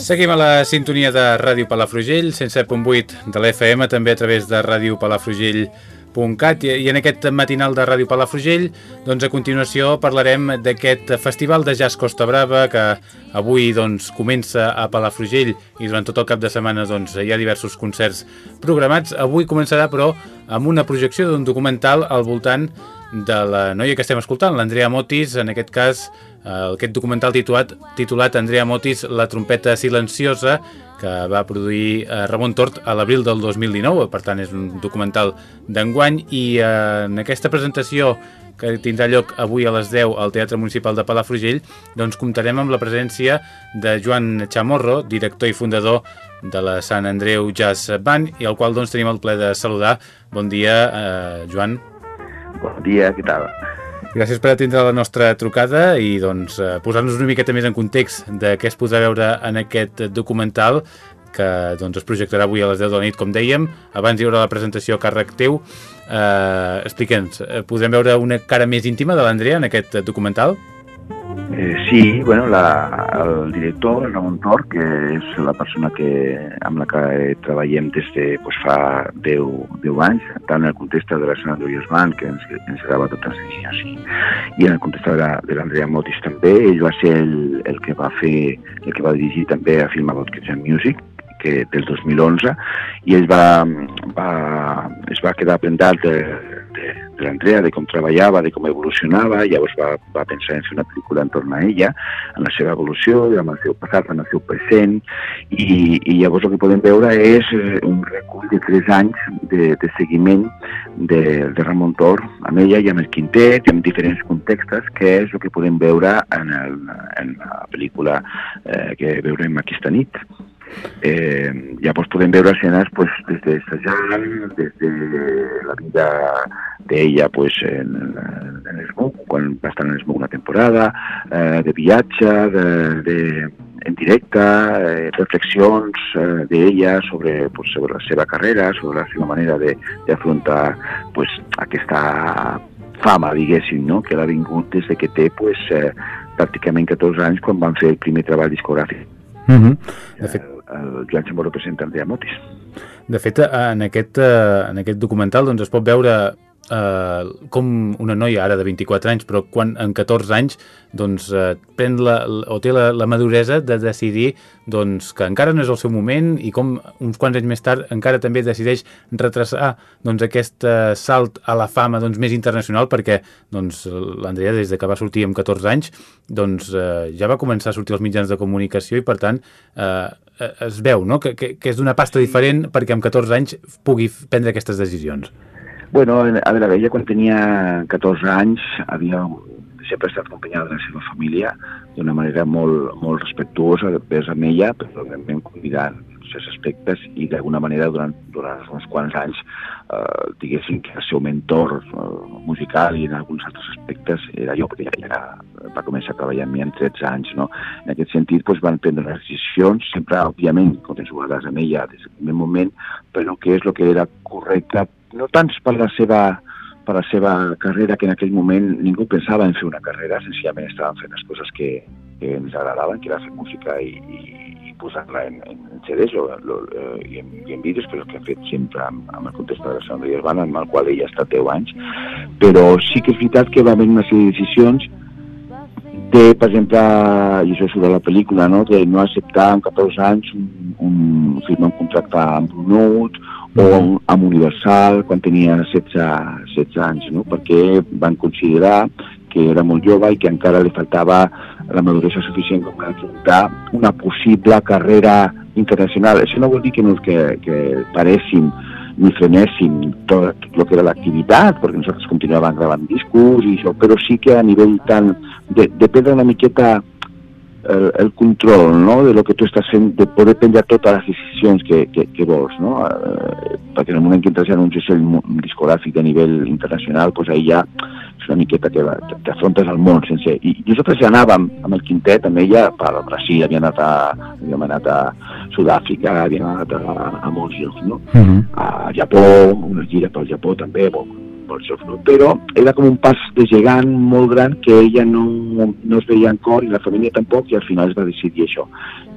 Seguim a la sintonia de Ràdio Palafrugell, 107.8 de l'FM, també a través de Ràdio Palafrugell.cat i en aquest matinal de Ràdio Palafrugell doncs a continuació parlarem d'aquest festival de jazz Costa Brava que avui doncs comença a Palafrugell i durant tot el cap de setmana doncs hi ha diversos concerts programats. Avui començarà però amb una projecció d'un documental al voltant de la noia que estem escoltant, l'Andrea Motis, en aquest cas eh, aquest documental titulat, titulat Andrea Motis, la trompeta silenciosa, que va produir eh, Ramon Tort a l'abril del 2019, per tant és un documental d'enguany, i eh, en aquesta presentació que tindrà lloc avui a les 10 al Teatre Municipal de Palafrugell, doncs comptarem amb la presència de Joan Chamorro, director i fundador de la Sant Andreu Jazz Band, i al qual doncs tenim el ple de saludar. Bon dia, eh, Joan. Bon dia, què tal? Gràcies per atendre la nostra trucada i doncs, eh, posar-nos una miqueta més en context de què es podrà veure en aquest documental que doncs, es projectarà avui a les 10 de la nit, com dèiem. Abans hi haurà la presentació a càrrec teu. Eh, Explica'ns, eh, podrem veure una cara més íntima de l'Andrea en aquest documental? Eh, sí, bueno, la, el director, el Ramon Tor, que és la persona que, amb la que treballem des de pues, fa 10, 10 anys, tant en el context de la Sana Andreas Band, que ens, ens grava totes les línies, i, i en el context de l'Andrea Motis també, ell va ser el, el que va fer, el que va dirigir també a Film About Kids and Music, que del 2011 i ell va, va, es va quedar prendat de, de, de l'Andrea, de com treballava, de com evolucionava, i llavors va, va pensar en fer una pel·lícula entorn a ella, en la seva evolució, amb el seu passat, amb el seu present, i, i llavors el que podem veure és eh, un recull de tres anys de, de seguiment de, de Ramon Tor amb ella i amb el quintet i amb diferents contextes, que és el que podem veure en, el, en la pel·lícula eh, que veurem aquesta nit. Eh, llavors podem veure escenes pues, des de Sajant, des de la vida d'ella pues, en, en l'Smoke, quan va estar en l'Smoke una temporada, eh, de viatge, de, de, en directe, eh, reflexions eh, d'ella sobre, pues, sobre la seva carrera, sobre la seva manera d'afrontar pues, aquesta fama, diguéssim, no? que l'ha vingut des de que té pues, eh, pràcticament 14 anys quan van fer el primer treball discogràfic. Mm -hmm. De fet, el Joan Chamorro representa Andrea Motis. De fet, en aquest, en aquest documental doncs, es pot veure eh, com una noia ara de 24 anys, però quan en 14 anys doncs, eh, pren la, o té la, la maduresa de decidir doncs, que encara no és el seu moment i com uns quants anys més tard encara també decideix retrasar doncs, aquest eh, salt a la fama doncs, més internacional perquè doncs, l'Andrea des de que va sortir amb 14 anys doncs, eh, ja va començar a sortir als mitjans de comunicació i per tant eh, es veu no? que, que, que és d'una pasta diferent perquè amb 14 anys pugui prendre aquestes decisions. Bueno, a veure, ella quan tenia 14 anys havia sempre estat acompanyada de la seva família d'una manera molt, molt respectuosa vers amb ella, però vam convidar certs aspectes i d'alguna manera durant, durant uns quants anys eh, diguéssim que el seu mentor eh, musical i en alguns altres aspectes era jo, perquè ja, ja va començar a treballar amb mi amb 13 anys. No? En aquest sentit doncs, van prendre unes decisions, sempre òbviament consensuades amb ella des del primer moment, però que és el que era correcte no tant per la seva per la seva carrera, que en aquell moment ningú pensava en fer una carrera, senzillament estaven fent les coses que, que ens agradaven, que era fer música i, i, i posar-la en, en CDs o, o, i, en, i en vídeos, que és el que hem fet sempre amb, amb el context de la Sant Urbana, amb el qual ella ha estat 10 anys, però sí que és veritat que va haver una sèrie de decisions de, per exemple, i això surt de la pel·lícula, no? de no acceptar amb 14 anys un, un, firmar un contracte amb Blue Note o amb Universal quan tenia 16, 16 anys, no? perquè van considerar que era molt jove i que encara li faltava la maduresa suficient com per afrontar una possible carrera internacional. Això no vol dir que, no, que, que paréssim ni frenéssim tot, tot el que era l'activitat, perquè nosaltres continuàvem gravant discos i això, però sí que a nivell tant de, de prendre una miqueta el, el control no? de lo que tu estàs fent, de poder prendre totes les decisions que, que, que vols, no? Eh, perquè en el moment que entres en un segell discogràfic a nivell internacional, pues ahí ja és una miqueta que t'afrontes al món sense... I nosaltres ja anàvem amb el quintet, amb ella, per al Brasil, havíem anat a, havíem anat a Sud-àfrica, havíem anat a, a molts llocs, no? Uh -huh. A Japó, una gira pel Japó també, bon, molt xofro, però era com un pas de gegant molt gran que ella no, no es veia en cor i la família tampoc i al final es va decidir això.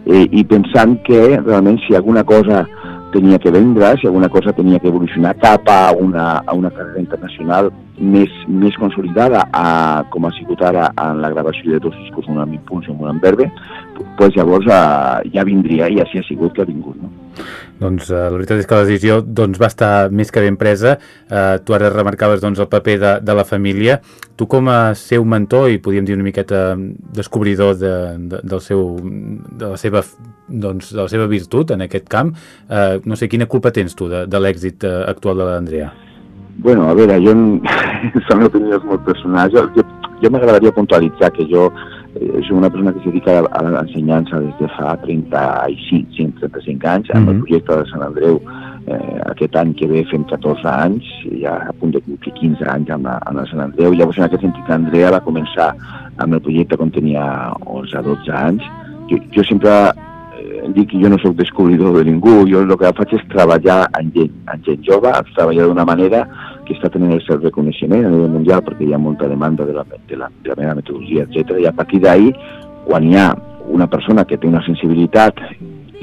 Eh, I pensant que realment si alguna cosa tenia que vendre, si alguna cosa tenia que evolucionar cap a una, a una carrera internacional més, més consolidada, a, com ha sigut ara en la gravació de dos discos, un amb Impuls i un amb Verbe, pues llavors eh, ja vindria i així ha sigut que ha vingut. No? Doncs eh, la veritat és que la decisió doncs, va estar més que ben presa. Eh, tu ara remarcaves doncs, el paper de, de la família. Tu com a seu mentor i podríem dir una miqueta descobridor de, de, del seu, de, la seva, doncs, de la seva virtut en aquest camp, eh, no sé, quina culpa tens tu de, de l'èxit eh, actual de l'Andrea? Bueno, a veure, jo, són opinions molt personals. Jo, jo, jo m'agradaria puntualitzar que jo eh, soc una persona que es dedica a l'ensenyança des de fa 35, 35 anys, amb mm -hmm. el projecte de Sant Andreu. Eh, aquest any que ve fem 14 anys, ja a punt de complir 15 anys amb la, amb la Sant Andreu. Llavors, en aquest sentit, l'Andrea va començar amb el projecte quan tenia 11 o 12 anys. Jo, jo sempre dic que jo no sóc descobridor de ningú, jo el que faig és treballar amb gent, amb gent jove, treballar d'una manera que està tenint el seu reconeixement a nivell mundial perquè hi ha molta demanda de la, de la, de la meva metodologia, etc. I a partir d'ahir, quan hi ha una persona que té una sensibilitat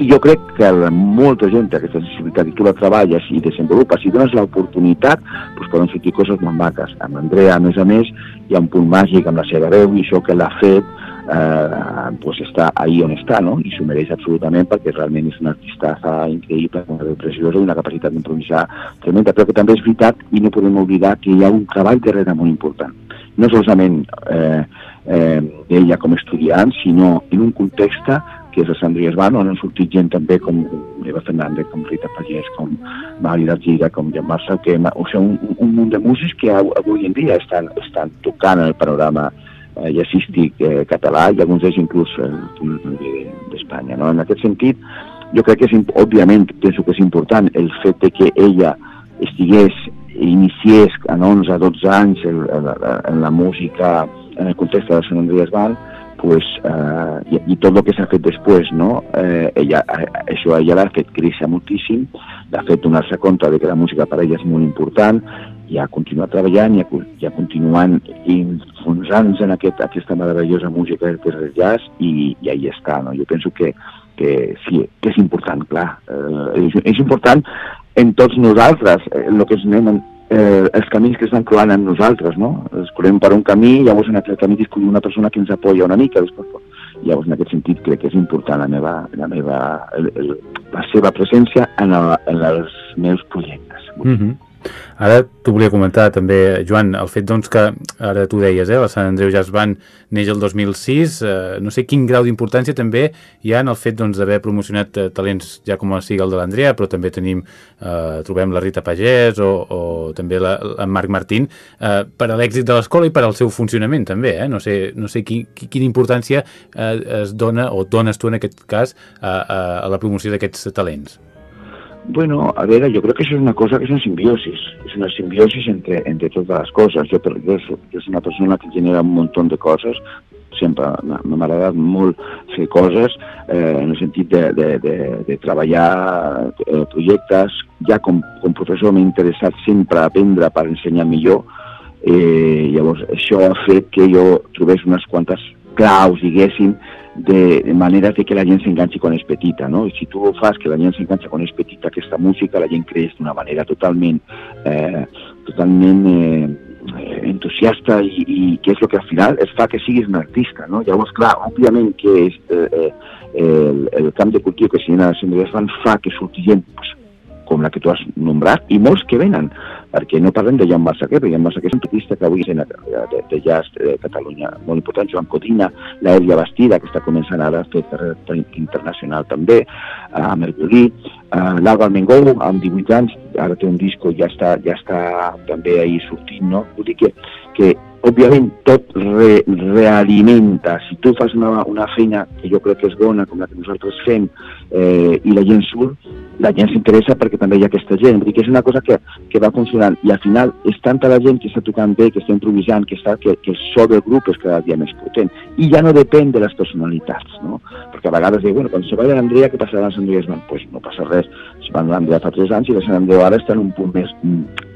i jo crec que molta gent té aquesta sensibilitat i tu la treballes i desenvolupes i dones l'oportunitat, doncs poden sortir coses molt maques. Amb Andrea, a més a més, hi ha un punt màgic amb la seva veu i això que l'ha fet eh, pues està ahí on està, no? I s'ho mereix absolutament perquè realment és una artista increïble, una veu preciosa i una capacitat d'improvisar tremenda, però que també és veritat i no podem oblidar que hi ha un treball darrere molt important. No solament eh, eh, ella com a estudiant, sinó en un context que és el Sant Andrés Van, on han sortit gent també com Eva Fernández, com Rita Pagès, com Mari d'Argira, com Jan Marçal, que, o sigui, un, un munt de músics que avui en dia estan, estan tocant el panorama eh, jazzístic eh, català i alguns d'ells inclús eh, d'Espanya. No? En aquest sentit, jo crec que és, òbviament, penso que és important el fet de que ella estigués, iniciés en 11 12 anys en, en, en la música en el context de Sant Andrés Val, pues, eh, i, i tot el que s'ha fet després, no? Eh, ella, eh, això ella l'ha fet créixer moltíssim, l'ha fet donar-se compte de que la música per ella és molt important, i ha continuat treballant i ha, i ha continuant enfonsant-se en aquest, aquesta meravellosa música que és el jazz i, i ahí està, no? Jo penso que, que sí, que és important, clar. Eh, és, és important en tots nosaltres, eh, el que es anem eh, els camins que estan clavant en nosaltres, no? Escolem per un camí, llavors en aquest camí discutim una persona que ens apoya una mica, després, llavors en aquest sentit crec que és important la meva, la, meva, el, el, la seva presència en, el, en els meus projectes. Mm -hmm. Ara t'ho volia comentar també, Joan, el fet doncs, que ara tu deies, eh, la Sant Andreu Jazz Band neix el 2006, eh, no sé quin grau d'importància també hi ha en el fet doncs, d'haver doncs, promocionat eh, talents ja com sigui el de l'Andrea, però també tenim, eh, trobem la Rita Pagès o, o també la, en Marc Martín, eh, per a l'èxit de l'escola i per al seu funcionament també, eh? no sé, no sé qui, qui, quina importància eh, es dona o dones tu en aquest cas a, a, a la promoció d'aquests talents. Bueno, a veure, jo crec que això és una cosa que és una simbiosis, és una simbiosis entre, entre totes les coses. Jo, jo, jo soc una persona que genera un munt de coses, sempre m'ha agradat molt fer coses eh, en el sentit de, de, de, de treballar eh, projectes. Ja com, com professor m'he interessat sempre aprendre per ensenyar millor, eh, llavors això ha fet que jo trobés unes quantes claus, diguéssim, de, de manera de que la gent s'enganxi quan és petita, no? Si tu fas que la gent s'enganxa quan és petita aquesta música, la gent creix d'una manera totalment, eh, eh, entusiasta i que és el que al final es fa que siguis un artista, no? Llavors, clar, òbviament que eh, eh, el, el camp de cultiu que si a les fan fa que surti gent pues, com la que tu has nombrat, i molts que venen, perquè no parlem de Jan Massaquer, perquè Jan Massaquer és un turista que avui és en de, de, de jazz de Catalunya molt important, Joan Codina, l'Èlia Bastida, que està començant ara a fer carrera internacional també, amb el violí, l'Alba Almengou, amb 18 anys, ara té un disco, ja està, ja està també ahir sortint, no? Vull dir que, que òbviament tot re, realimenta, si tu fas una, una feina que jo crec que és bona, com la que nosaltres fem, eh, i la gent surt, la gent s'interessa perquè també hi ha aquesta gent. Vull dir que és una cosa que, que va funcionant i al final és tanta la gent que està tocant bé, que està improvisant, que, està, que, que el so del grup és cada dia més potent. I ja no depèn de les personalitats, no? Perquè a vegades diu, bueno, quan se va l'Andrea, què passarà a Sant Andrea? Doncs pues no passa res. Se van l'Andrea fa 3 anys i la Sant Andrea ara està en un punt més mm.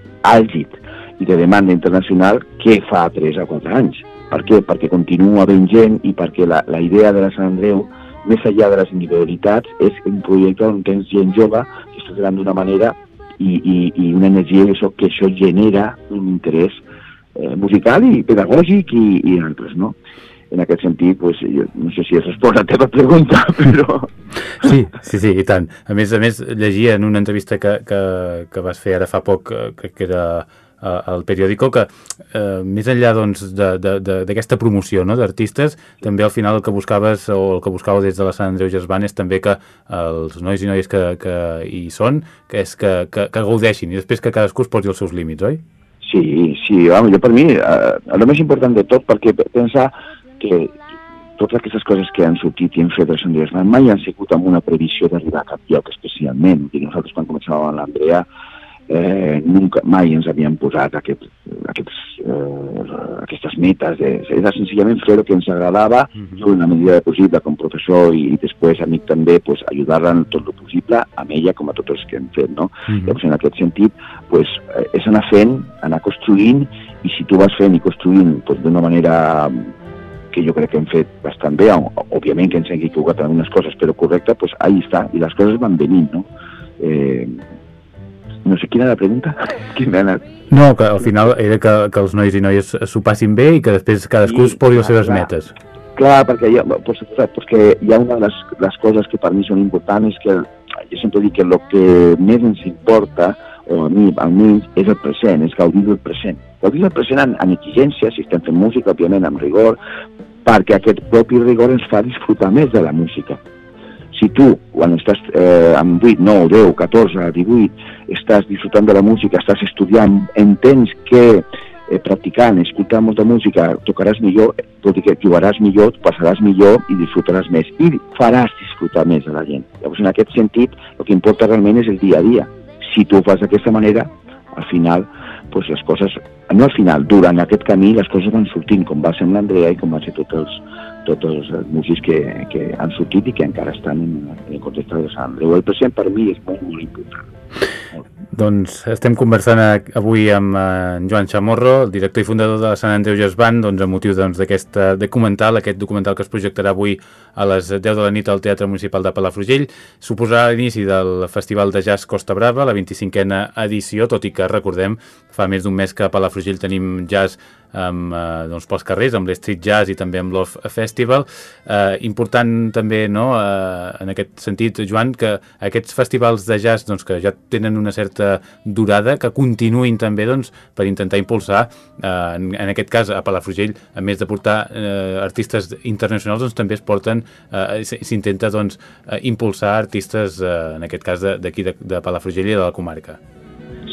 I de demanda internacional que fa 3 o 4 anys. Per què? Perquè continua ben gent i perquè la, la idea de la Sant Andreu, més enllà de les individualitats, és un projecte on tens gent jove que està treballant d'una manera i, i, i una energia això, que això genera un interès eh, musical i pedagògic i, i altres, no? En aquest sentit, pues, jo no sé si has respost a la teva pregunta, però... Sí, sí, sí, i tant. A més a més, llegia en una entrevista que, que, que vas fer ara fa poc, eh, crec que era al periòdico que eh, més enllà doncs, d'aquesta promoció no, d'artistes, també al final el que buscaves o el que buscava des de la Sant Andreu Gesban és també que els nois i noies que, que hi són, que és que, que, que gaudeixin i després que cadascú es posi els seus límits, oi? Sí, sí, vamos, jo per mi, eh, el més important de tot, perquè pensar que totes aquestes coses que han sortit i hem fet a Sant Dies mai han sigut amb una previsió d'arribar a cap lloc especialment. I nosaltres quan començàvem amb l'Andrea eh, nunca, mai ens havíem posat aquest, aquests, eh, aquestes metes. De, era senzillament fer el que ens agradava, uh -huh. en la medida possible com professor i, i després amic també pues, ajudar-la en tot el possible, amb ella com a tots els que hem fet. No? Uh -huh. Llavors, en aquest sentit, pues, eh, és anar fent, anar construint, i si tu vas fent i construint pues, d'una manera que jo crec que hem fet bastant bé, òbviament que ens hem equivocat en algunes coses, però correcte, pues ahí està, i les coses van venint, no? Eh, no sé quina era la pregunta. Quina era? No, que al final era que, que els nois i noies s'ho passin bé i que després cadascú es posi les seves clar. metes. Clar, perquè hi ha, pues, perquè hi ha una de les, les coses que per mi són importants és que jo sempre dic que el que més ens importa, o a mi almenys, és el present, és gaudir del present. Gaudir del present en, en exigència, si estem fent música, òbviament amb rigor, perquè aquest propi rigor ens fa disfrutar més de la música si tu, quan estàs eh, amb 8, 9, 10, 14, 18, estàs disfrutant de la música, estàs estudiant, entens que eh, practicant, escoltant molta música, tocaràs millor, tot i que jugaràs millor, passaràs millor i disfrutaràs més. I faràs disfrutar més a la gent. Llavors, en aquest sentit, el que importa realment és el dia a dia. Si tu ho fas d'aquesta manera, al final, pues les coses, no al final, durant aquest camí les coses van sortint, com va ser amb l'Andrea i com va ser tots els, tots els músics que, que han sortit i que encara estan en, en el context de Sant Andreu. El present per mi és molt, molt important. Doncs estem conversant avui amb en Joan Chamorro, el director i fundador de la Sant Andreu Jazz Band, doncs, a motiu d'aquest doncs, documental, aquest documental que es projectarà avui a les 10 de la nit al Teatre Municipal de Palafrugell. Suposarà l'inici del Festival de Jazz Costa Brava, la 25a edició, tot i que, recordem, fa més d'un mes que a Palafrugell tenim jazz amb, eh, doncs, pels carrers, amb l'Street Jazz i també amb l'Off Festival. Eh, important també, no?, eh, en aquest sentit, Joan, que aquests festivals de jazz doncs, que ja tenen una certa durada, que continuïn també doncs, per intentar impulsar, eh, en, en aquest cas a Palafrugell, a més de portar eh, artistes internacionals, doncs, també es porten, eh, s'intenta doncs, eh, impulsar artistes, eh, en aquest cas d'aquí de, de, de Palafrugell i de la comarca.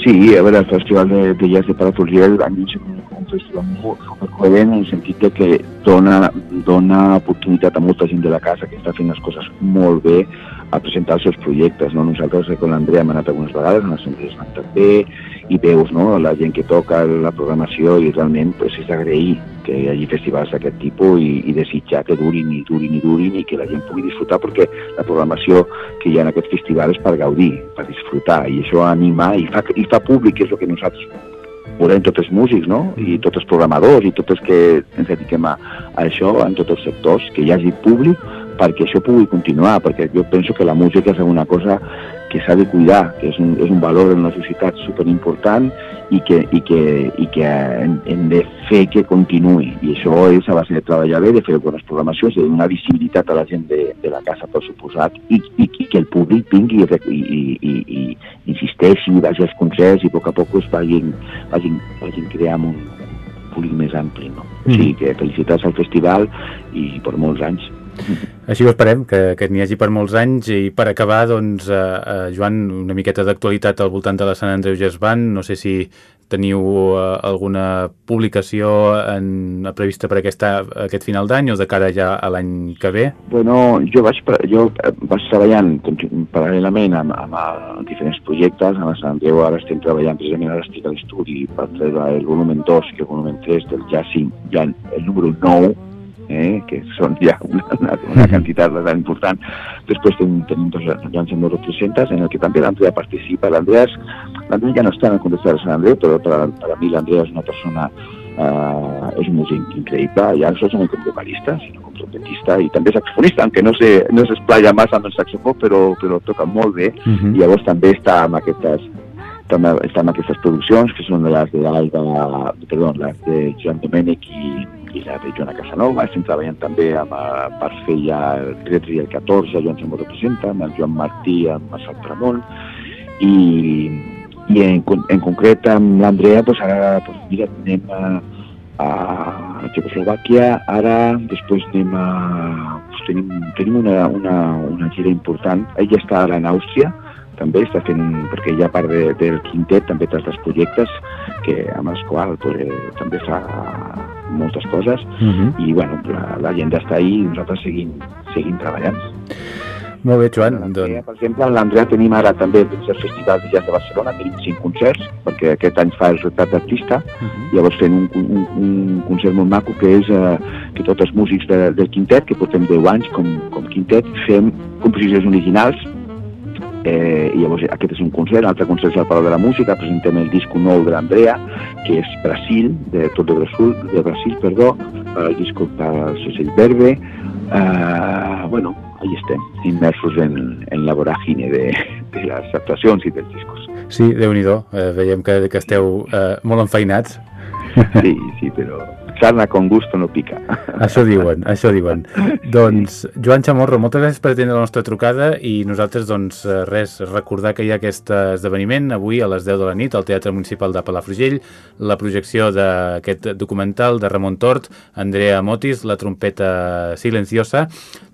Sí, a veure, el Festival de, de Jazz de Palafrugell un festival molt supercoherent en el sentit de que dona, dona oportunitat a molta gent de la casa que està fent les coses molt bé a presentar els seus projectes. No? Nosaltres eh, con l'Andrea hem anat algunes vegades, en les empreses van també, i veus no? la gent que toca la programació i realment pues, és d'agrair que hi hagi festivals d'aquest tipus i, i desitjar que durin i durin i durin i que la gent pugui disfrutar perquè la programació que hi ha en aquest festival és per gaudir, per disfrutar i això anima i fa, i fa públic, que és el que nosaltres volem tots els músics, no? I tots els programadors i tots els que ens dediquem a, a això, en tots els sectors, que hi hagi públic perquè això pugui continuar, perquè jo penso que la música és una cosa que s'ha de cuidar, que és un, és un valor en la societat superimportant i que, i que, i que hem, hem de fer que continuï. I això és a base de treballar bé, de fer bones programacions, de donar visibilitat a la gent de, de la casa, per suposat, i, i, i que el públic vingui i, i, i, i insisteixi, vagi als concerts i a poc a poc es vagin, vagin, vagin creant un públic més ampli. No? Mm. O sigui que felicitats al festival i per molts anys. Així ho esperem, que, que n'hi hagi per molts anys. I per acabar, doncs, eh, eh, Joan, una miqueta d'actualitat al voltant de la Sant Andreu Band, no sé si teniu eh, alguna publicació en, prevista per aquesta, aquest final d'any o de cara ja a l'any que ve? Bueno, jo vaig, jo eh, vaig treballant paral·lelament amb, amb, diferents projectes, a la Sant Andreu ara estem treballant precisament ara estic a l'estudi per treure el volumen 2 i el volumen 3 del 5, ja el número 9, eh, que són ja una, una quantitat bastant important. Després tenim, tenim dos Joan Moro 300, en el que també l'Andrea participa. L'Andrea ja no està en el context de Sant Andreu, però per, per a mi l'Andrea és una persona eh, és un músic increïble, ja no solament com vocalista, sinó com trompetista i també saxofonista, aunque no se, no s'esplaya massa amb el saxofó, però, però toca molt bé, uh -huh. i llavors també està amb aquestes també estan aquestes produccions, que són les de l'Alba, perdó, les de Joan Domènech i, la de Joana Casanova, estem treballant també amb, per fer ja el 13 i el 14, Joan Samó representa, amb el Joan Martí, amb Marcel Tramont, i, i en, en concret amb l'Andrea, doncs ara doncs mira, anem a, a Txecoslovàquia, ara després anem a... Doncs tenim, tenim una, una, una gira important. Ella està ara en Àustria, també està fent, perquè hi ha part de, del quintet, també té altres projectes que, amb els quals pues, també fa moltes coses uh -huh. i bueno, la, la gent està ahí i nosaltres seguim, seguim treballant. Molt bé, Joan. Doncs... Per exemple, en l'Andrea tenim ara també dins el Festival de Jazz de Barcelona, tenim cinc concerts, perquè aquest any fa el retrat d'artista, uh -huh. llavors fem un, un, un concert molt maco que és uh, que tots els músics de, del quintet, que portem 10 anys com, com quintet, fem composicions originals, eh, i llavors aquest és un concert, l'altre concert és el Palau de la Música, presentem el disc nou de l'Andrea, que és Brasil, de tot de Brasil, de Brasil, perdó, el disc per Cecil Verbe, eh, bueno, ahí estem, immersos en, en la voràgine de, de les actuacions i dels discos. Sí, déu nhi eh, veiem que, que esteu eh, molt enfeinats. Sí, sí, però sarna con gusto no pica. Això diuen, això diuen. Doncs, Joan Chamorro, moltes gràcies per atendre la nostra trucada i nosaltres, doncs, eh, res, recordar que hi ha aquest esdeveniment avui a les 10 de la nit al Teatre Municipal de Palafrugell, la projecció d'aquest documental de Ramon Tort, Andrea Motis, la trompeta silenciosa.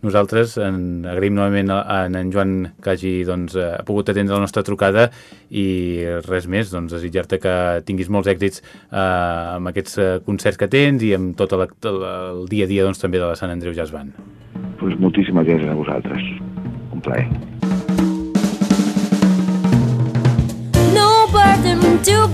Nosaltres en, agraïm novament a, en Joan que hagi doncs, eh, pogut atendre la nostra trucada i res més, doncs, desitjar-te que tinguis molts èxits eh, amb aquests eh, concerts que tens i amb tot el, el dia a dia doncs, també de la Sant Andreu Jazz Band. Pues moltíssimes gràcies a vosaltres. Un plaer. No burden to